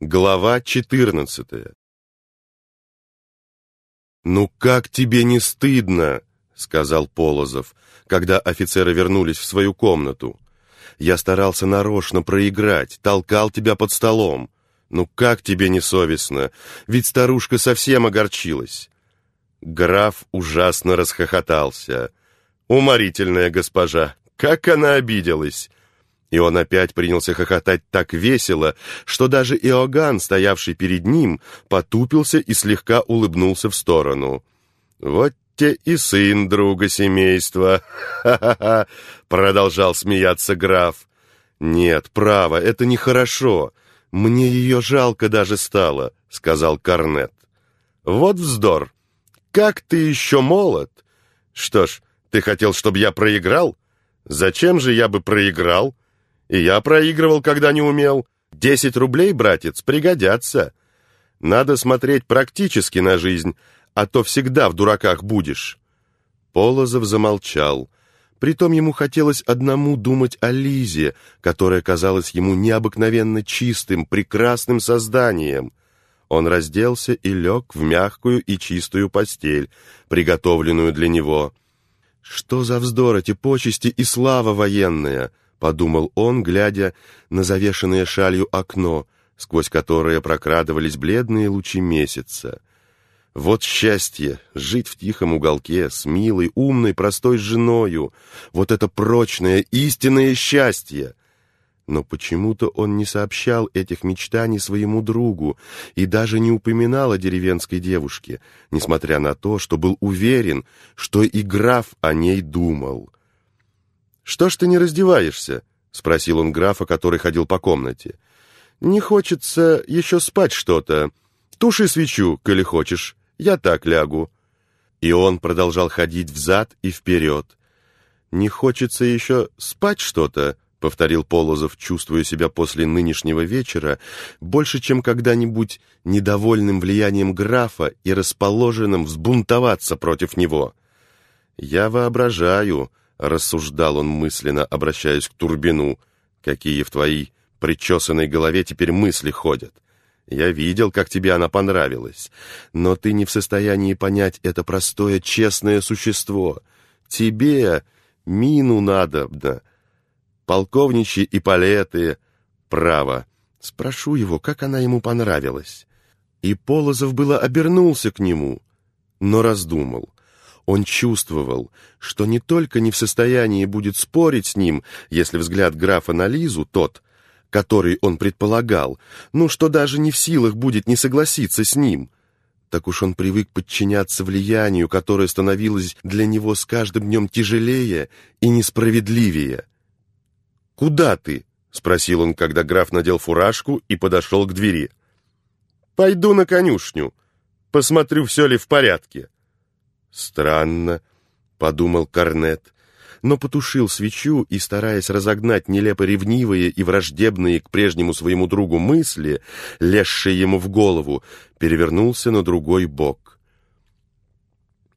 Глава 14 «Ну как тебе не стыдно?» — сказал Полозов, когда офицеры вернулись в свою комнату. «Я старался нарочно проиграть, толкал тебя под столом. Ну как тебе не совестно? Ведь старушка совсем огорчилась». Граф ужасно расхохотался. «Уморительная госпожа! Как она обиделась!» И он опять принялся хохотать так весело, что даже Иоганн, стоявший перед ним, потупился и слегка улыбнулся в сторону. «Вот те и сын друга семейства! Ха-ха-ха!» — продолжал смеяться граф. «Нет, право, это нехорошо. Мне ее жалко даже стало», — сказал Корнет. «Вот вздор! Как ты еще молод! Что ж, ты хотел, чтобы я проиграл? Зачем же я бы проиграл?» И я проигрывал, когда не умел. Десять рублей, братец, пригодятся. Надо смотреть практически на жизнь, а то всегда в дураках будешь». Полозов замолчал. Притом ему хотелось одному думать о Лизе, которая казалась ему необыкновенно чистым, прекрасным созданием. Он разделся и лег в мягкую и чистую постель, приготовленную для него. «Что за вздор эти почести и слава военная!» — подумал он, глядя на завешенное шалью окно, сквозь которое прокрадывались бледные лучи месяца. Вот счастье — жить в тихом уголке с милой, умной, простой женою. Вот это прочное, истинное счастье! Но почему-то он не сообщал этих мечтаний своему другу и даже не упоминал о деревенской девушке, несмотря на то, что был уверен, что и граф о ней думал. «Что ж ты не раздеваешься?» — спросил он графа, который ходил по комнате. «Не хочется еще спать что-то. Туши свечу, коли хочешь. Я так лягу». И он продолжал ходить взад и вперед. «Не хочется еще спать что-то?» — повторил Полозов, чувствуя себя после нынешнего вечера больше, чем когда-нибудь недовольным влиянием графа и расположенным взбунтоваться против него. «Я воображаю», — рассуждал он мысленно, обращаясь к Турбину. «Какие в твоей причесанной голове теперь мысли ходят? Я видел, как тебе она понравилась, но ты не в состоянии понять это простое, честное существо. Тебе мину надобно, полковничьи и палеты, право. Спрошу его, как она ему понравилась». И Полозов было обернулся к нему, но раздумал. Он чувствовал, что не только не в состоянии будет спорить с ним, если взгляд графа на Лизу тот, который он предполагал, ну что даже не в силах будет не согласиться с ним. Так уж он привык подчиняться влиянию, которое становилось для него с каждым днем тяжелее и несправедливее. «Куда ты?» — спросил он, когда граф надел фуражку и подошел к двери. «Пойду на конюшню. Посмотрю, все ли в порядке». «Странно», — подумал Корнет, но потушил свечу и, стараясь разогнать нелепо ревнивые и враждебные к прежнему своему другу мысли, лезшие ему в голову, перевернулся на другой бок.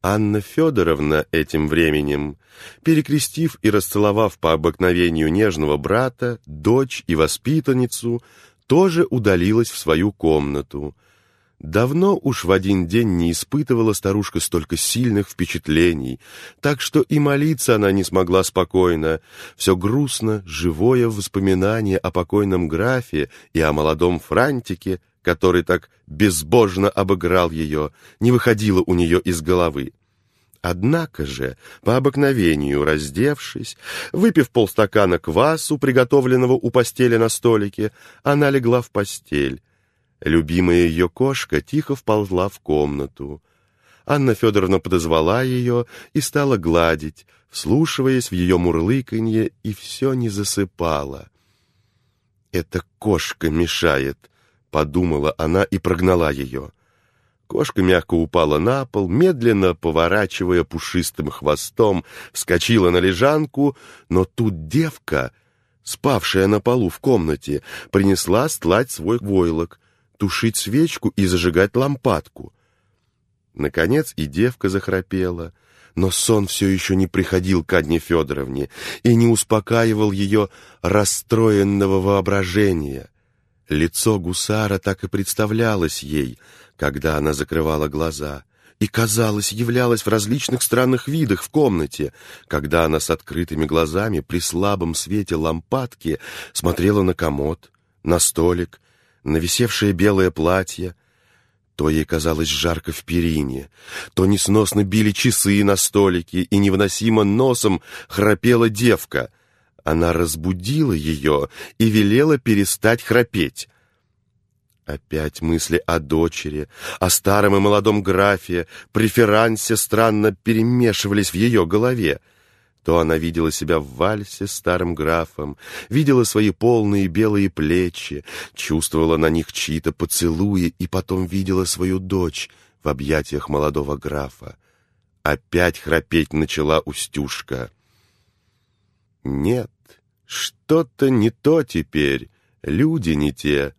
Анна Федоровна этим временем, перекрестив и расцеловав по обыкновению нежного брата, дочь и воспитанницу, тоже удалилась в свою комнату, Давно уж в один день не испытывала старушка столько сильных впечатлений, так что и молиться она не смогла спокойно. Все грустно, живое воспоминание о покойном графе и о молодом Франтике, который так безбожно обыграл ее, не выходило у нее из головы. Однако же, по обыкновению раздевшись, выпив полстакана квасу, приготовленного у постели на столике, она легла в постель, Любимая ее кошка тихо вползла в комнату. Анна Федоровна подозвала ее и стала гладить, вслушиваясь в ее мурлыканье, и все не засыпала. «Эта кошка мешает», — подумала она и прогнала ее. Кошка мягко упала на пол, медленно поворачивая пушистым хвостом, вскочила на лежанку, но тут девка, спавшая на полу в комнате, принесла стлать свой войлок, тушить свечку и зажигать лампадку. Наконец и девка захрапела, но сон все еще не приходил к Адне Федоровне и не успокаивал ее расстроенного воображения. Лицо гусара так и представлялось ей, когда она закрывала глаза, и, казалось, являлось в различных странных видах в комнате, когда она с открытыми глазами при слабом свете лампадки смотрела на комод, на столик, на висевшее белое платье. То ей казалось жарко в перине, то несносно били часы на столике, и невыносимо носом храпела девка — она разбудила ее и велела перестать храпеть. Опять мысли о дочери, о старом и молодом графе, преферансе странно перемешивались в ее голове. То она видела себя в вальсе старым графом, видела свои полные белые плечи, чувствовала на них чьи-то поцелуи и потом видела свою дочь в объятиях молодого графа. Опять храпеть начала Устюшка. Нет, что-то не то теперь, люди не те.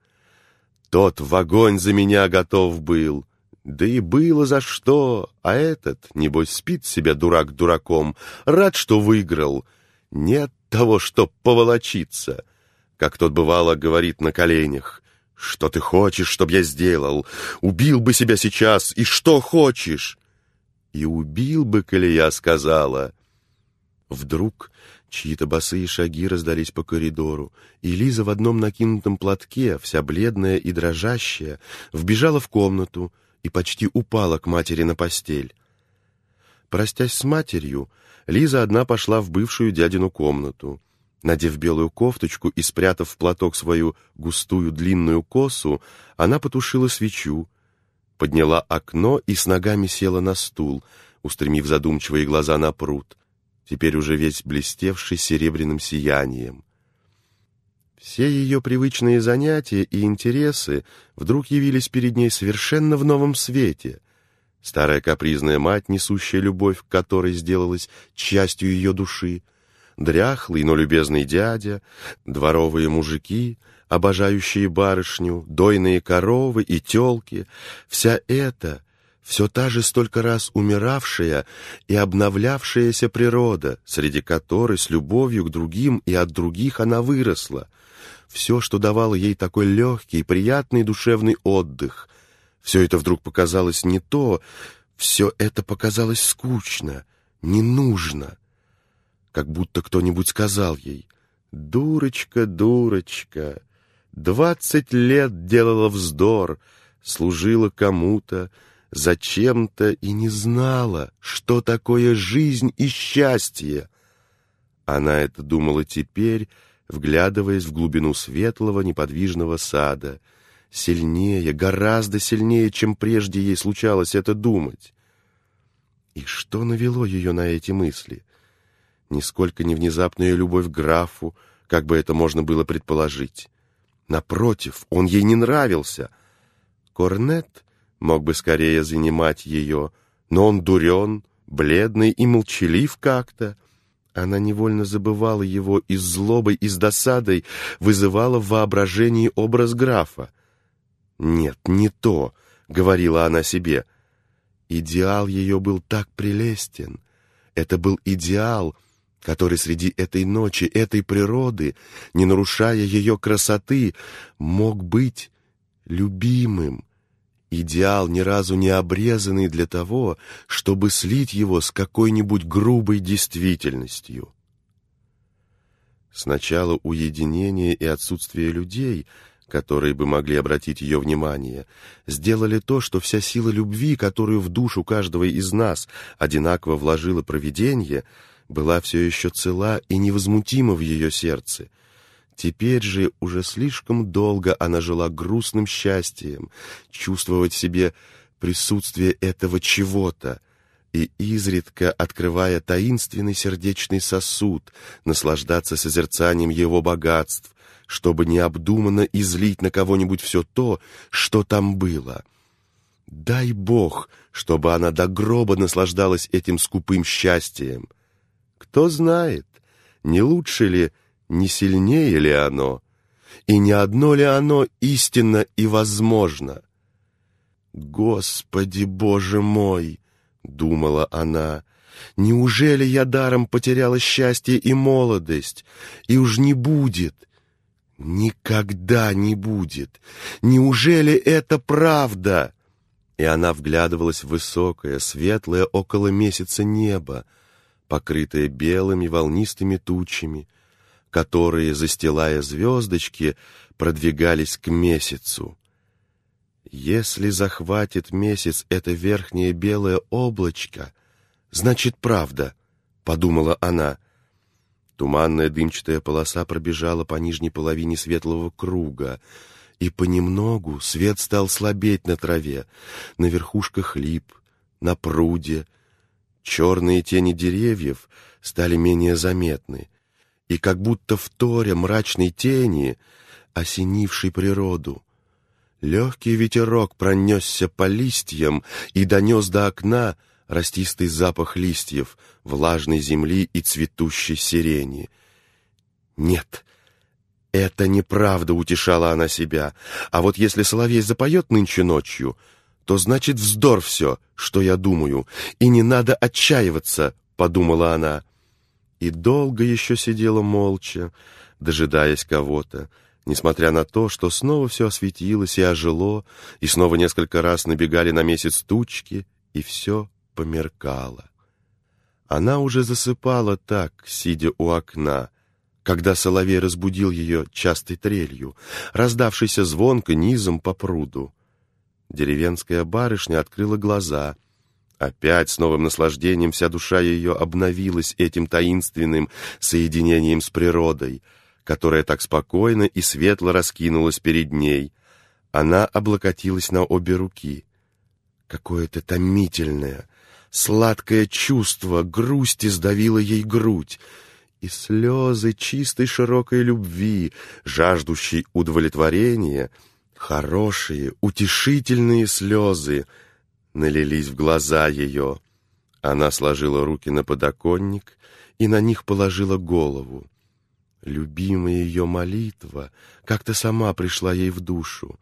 Тот в огонь за меня готов был, да и было за что, а этот, небось, спит себя дурак дураком, рад, что выиграл. Нет того, чтоб поволочиться, как тот бывало говорит на коленях. Что ты хочешь, чтоб я сделал? Убил бы себя сейчас, и что хочешь? И убил бы, коли я сказала. Вдруг Чьи-то босые шаги раздались по коридору, и Лиза в одном накинутом платке, вся бледная и дрожащая, вбежала в комнату и почти упала к матери на постель. Простясь с матерью, Лиза одна пошла в бывшую дядину комнату. Надев белую кофточку и спрятав в платок свою густую длинную косу, она потушила свечу, подняла окно и с ногами села на стул, устремив задумчивые глаза на пруд — теперь уже весь блестевший серебряным сиянием. Все ее привычные занятия и интересы вдруг явились перед ней совершенно в новом свете. Старая капризная мать, несущая любовь, которой сделалась частью ее души, дряхлый, но любезный дядя, дворовые мужики, обожающие барышню, дойные коровы и телки — вся эта — все та же столько раз умиравшая и обновлявшаяся природа, среди которой с любовью к другим и от других она выросла. Все, что давало ей такой легкий, приятный душевный отдых. Все это вдруг показалось не то, все это показалось скучно, не нужно. Как будто кто-нибудь сказал ей «Дурочка, дурочка, двадцать лет делала вздор, служила кому-то, зачем-то и не знала, что такое жизнь и счастье. Она это думала теперь, вглядываясь в глубину светлого неподвижного сада, сильнее, гораздо сильнее, чем прежде ей случалось это думать. И что навело ее на эти мысли? Нисколько не внезапная любовь к графу, как бы это можно было предположить. Напротив, он ей не нравился. Корнет мог бы скорее занимать ее, но он дурен, бледный и молчалив как-то. Она невольно забывала его и с злобой, и с досадой вызывала в воображении образ графа. «Нет, не то», — говорила она себе. Идеал ее был так прелестен. Это был идеал, который среди этой ночи, этой природы, не нарушая ее красоты, мог быть любимым, Идеал, ни разу не обрезанный для того, чтобы слить его с какой-нибудь грубой действительностью. Сначала уединение и отсутствие людей, которые бы могли обратить ее внимание, сделали то, что вся сила любви, которую в душу каждого из нас одинаково вложило провидение, была все еще цела и невозмутима в ее сердце — Теперь же уже слишком долго она жила грустным счастьем, чувствовать в себе присутствие этого чего-то, и изредка, открывая таинственный сердечный сосуд, наслаждаться созерцанием его богатств, чтобы необдуманно излить на кого-нибудь все то, что там было. Дай Бог, чтобы она до гроба наслаждалась этим скупым счастьем. Кто знает, не лучше ли не сильнее ли оно, и не одно ли оно истинно и возможно. «Господи, Боже мой!» — думала она. «Неужели я даром потеряла счастье и молодость, и уж не будет? Никогда не будет! Неужели это правда?» И она вглядывалась в высокое, светлое около месяца небо, покрытое белыми волнистыми тучами, которые, застилая звездочки, продвигались к месяцу. Если захватит месяц это верхнее белое облачко, значит, правда, — подумала она. Туманная дымчатая полоса пробежала по нижней половине светлого круга, и понемногу свет стал слабеть на траве, на верхушках лип, на пруде. Черные тени деревьев стали менее заметны, и как будто в торе мрачной тени, осенившей природу, легкий ветерок пронесся по листьям и донес до окна растистый запах листьев, влажной земли и цветущей сирени. Нет, это неправда, утешала она себя. А вот если соловей запоет нынче ночью, то значит вздор все, что я думаю, и не надо отчаиваться, подумала она. И долго еще сидела молча, дожидаясь кого-то, несмотря на то, что снова все осветилось и ожило, и снова несколько раз набегали на месяц тучки, и все померкало. Она уже засыпала так, сидя у окна, когда соловей разбудил ее частой трелью, раздавшейся звонко низом по пруду. Деревенская барышня открыла глаза. Опять с новым наслаждением вся душа ее обновилась этим таинственным соединением с природой, которая так спокойно и светло раскинулась перед ней. Она облокотилась на обе руки. Какое-то томительное, Сладкое чувство грусти сдавило ей грудь, и слезы чистой широкой любви, жаждущей удовлетворения, хорошие, утешительные слезы, налились в глаза ее. Она сложила руки на подоконник и на них положила голову. Любимая ее молитва как-то сама пришла ей в душу,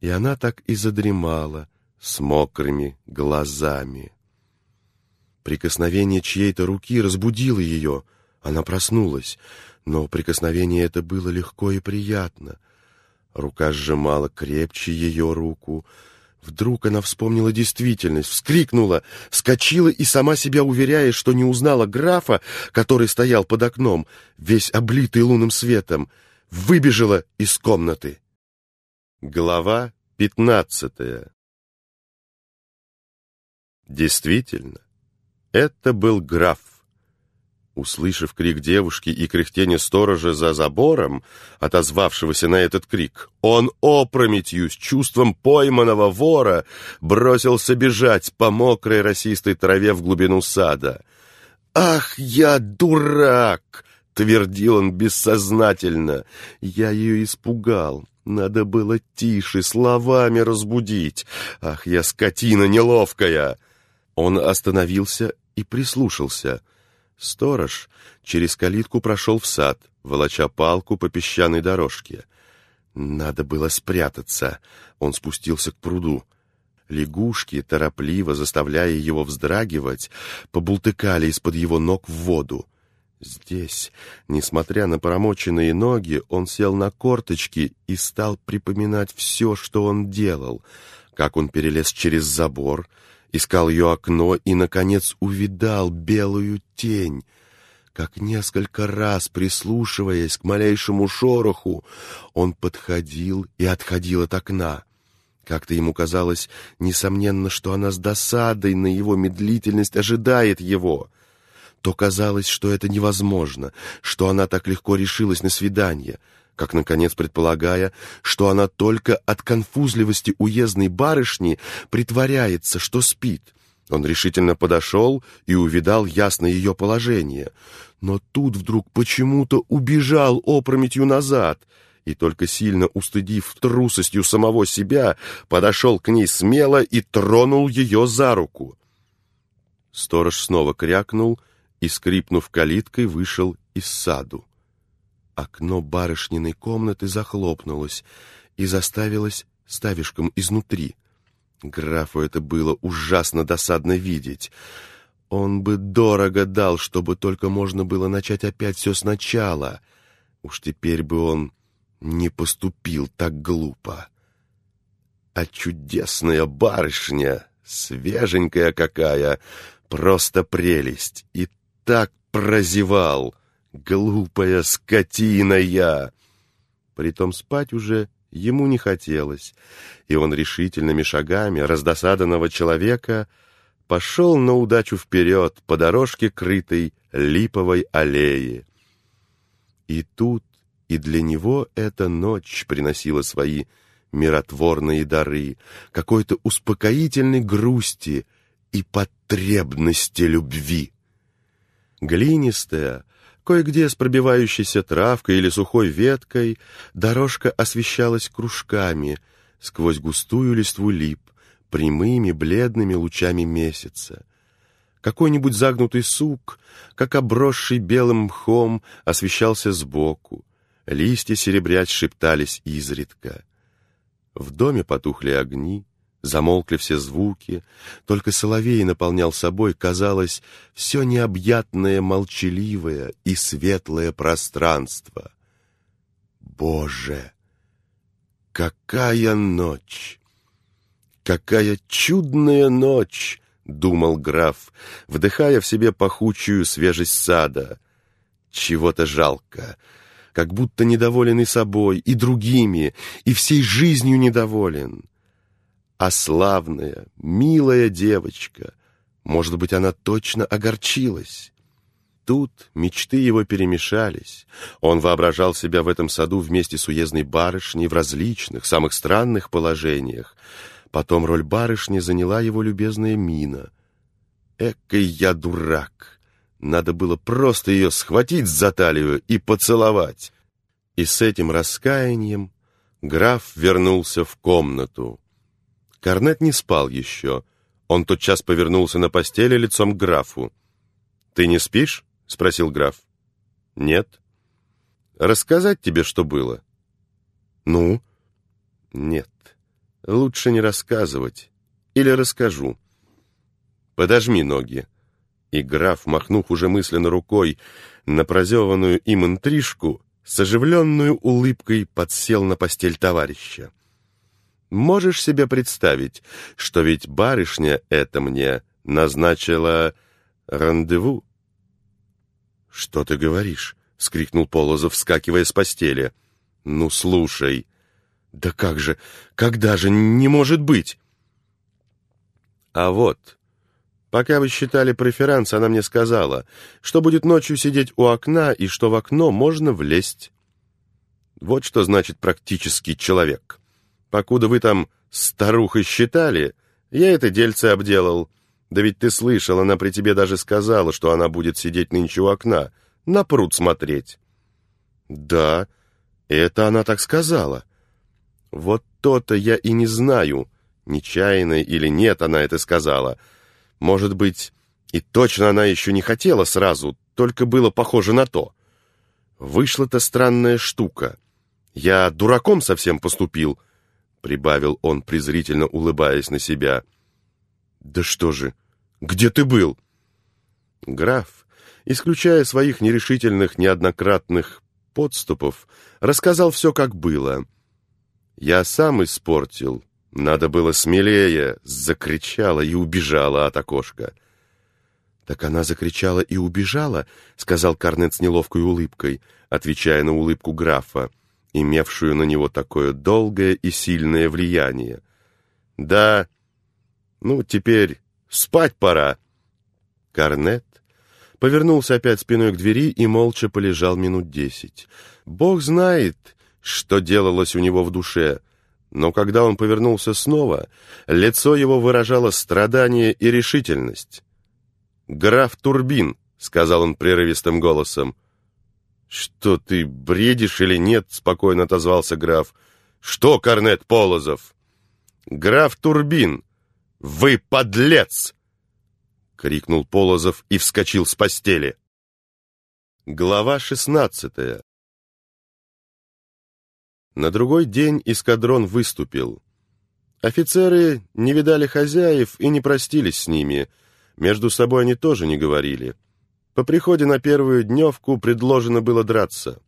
и она так и задремала с мокрыми глазами. Прикосновение чьей-то руки разбудило ее. Она проснулась, но прикосновение это было легко и приятно. Рука сжимала крепче ее руку. Вдруг она вспомнила действительность, вскрикнула, вскочила и сама себя уверяя, что не узнала графа, который стоял под окном, весь облитый лунным светом, выбежала из комнаты. Глава пятнадцатая Действительно, это был граф. Услышав крик девушки и кряхтение сторожа за забором, отозвавшегося на этот крик, он опрометью с чувством пойманного вора бросился бежать по мокрой росистой траве в глубину сада. «Ах, я дурак!» — твердил он бессознательно. «Я ее испугал. Надо было тише, словами разбудить. Ах, я скотина неловкая!» Он остановился и прислушался. Сторож через калитку прошел в сад, волоча палку по песчаной дорожке. Надо было спрятаться. Он спустился к пруду. Лягушки, торопливо заставляя его вздрагивать, побултыкали из-под его ног в воду. Здесь, несмотря на промоченные ноги, он сел на корточки и стал припоминать все, что он делал, как он перелез через забор, искал ее окно и, наконец, увидал белую тень. Как несколько раз, прислушиваясь к малейшему шороху, он подходил и отходил от окна. Как-то ему казалось, несомненно, что она с досадой на его медлительность ожидает его. То казалось, что это невозможно, что она так легко решилась на свидание — как, наконец, предполагая, что она только от конфузливости уездной барышни притворяется, что спит. Он решительно подошел и увидал ясно ее положение. Но тут вдруг почему-то убежал опрометью назад и, только сильно устыдив трусостью самого себя, подошел к ней смело и тронул ее за руку. Сторож снова крякнул и, скрипнув калиткой, вышел из саду. Окно барышниной комнаты захлопнулось и заставилось ставишком изнутри. Графу это было ужасно досадно видеть. Он бы дорого дал, чтобы только можно было начать опять все сначала. Уж теперь бы он не поступил так глупо. А чудесная барышня, свеженькая какая, просто прелесть, и так прозевал, глупая скотина я. Притом спать уже ему не хотелось, и он решительными шагами раздосаданного человека пошел на удачу вперед по дорожке, крытой липовой аллеи. И тут и для него эта ночь приносила свои миротворные дары, какой-то успокоительной грусти и потребности любви. Глинистая, кое-где с пробивающейся травкой или сухой веткой, дорожка освещалась кружками сквозь густую листву лип, прямыми бледными лучами месяца. Какой-нибудь загнутый сук, как обросший белым мхом, освещался сбоку. Листья серебрять шептались изредка. В доме потухли огни, замолкли все звуки, только соловей наполнял собой, казалось, все необъятное, молчаливое и светлое пространство. Боже, какая ночь! Какая чудная ночь! — думал граф, вдыхая в себе пахучую свежесть сада. Чего-то жалко, как будто недоволен и собой, и другими, и всей жизнью недоволен. А славная, милая девочка, может быть, она точно огорчилась. Тут мечты его перемешались. Он воображал себя в этом саду вместе с уездной барышней в различных, самых странных положениях. Потом роль барышни заняла его любезная мина. Экой я дурак! Надо было просто ее схватить за талию и поцеловать. И с этим раскаянием граф вернулся в комнату. Корнет не спал еще. Он тотчас повернулся на постели лицом к графу. «Ты не спишь?» — спросил граф. «Нет». «Рассказать тебе, что было?» «Ну?» «Нет, лучше не рассказывать. Или расскажу. Подожми ноги». И граф, махнув уже мысленно рукой на прозеванную им интрижку, с оживленной улыбкой подсел на постель товарища. Можешь себе представить, что ведь барышня это мне назначила рандеву? — Что ты говоришь? — скрикнул Полозов, вскакивая с постели. — Ну, слушай. — Да как же, когда же, не может быть? — А вот, пока вы считали преферанс, она мне сказала, что будет ночью сидеть у окна и что в окно можно влезть. Вот что значит практический человек. — Покуда вы там старухой считали, я это дельце обделал. Да ведь ты слышал, она при тебе даже сказала, что она будет сидеть нынче у окна, на пруд смотреть. Да, это она так сказала. Вот то-то я и не знаю, нечаянно или нет она это сказала. Может быть, и точно она еще не хотела сразу, только было похоже на то. Вышла-то странная штука. Я дураком совсем поступил, — прибавил он, презрительно улыбаясь на себя. «Да что же, где ты был?» Граф, исключая своих нерешительных неоднократных подступов, рассказал все, как было. «Я сам испортил. Надо было смелее!» — закричала и убежала от окошка. «Так она закричала и убежала?» — сказал Карнет с неловкой улыбкой, отвечая на улыбку графа имевшую на него такое долгое и сильное влияние. «Да, ну, теперь спать пора». Корнет повернулся опять спиной к двери и молча полежал минут десять. Бог знает, что делалось у него в душе, но когда он повернулся снова, лицо его выражало страдание и решительность. «Граф Турбин», — сказал он прерывистым голосом, — «Что ты, бредишь или нет?» — спокойно отозвался граф. «Что, корнет Полозов?» «Граф Турбин! Вы подлец!» — крикнул Полозов и вскочил с постели. Глава шестнадцатая На другой день эскадрон выступил. Офицеры не видали хозяев и не простились с ними. Между собой они тоже не говорили. По приходе на первую дневку предложено было драться.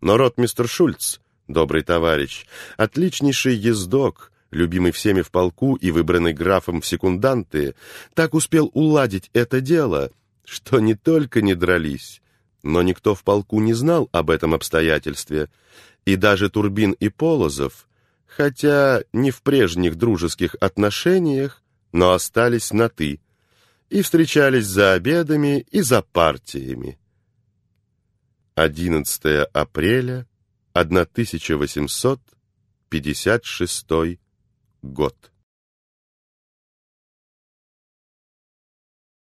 Но ротмистер Шульц, добрый товарищ, отличнейший ездок, любимый всеми в полку и выбранный графом в секунданты, так успел уладить это дело, что не только не дрались, но никто в полку не знал об этом обстоятельстве, и даже Турбин и Полозов, хотя не в прежних дружеских отношениях, но остались на «ты» и встречались за обедами и за партиями. 11 апреля 1856 год.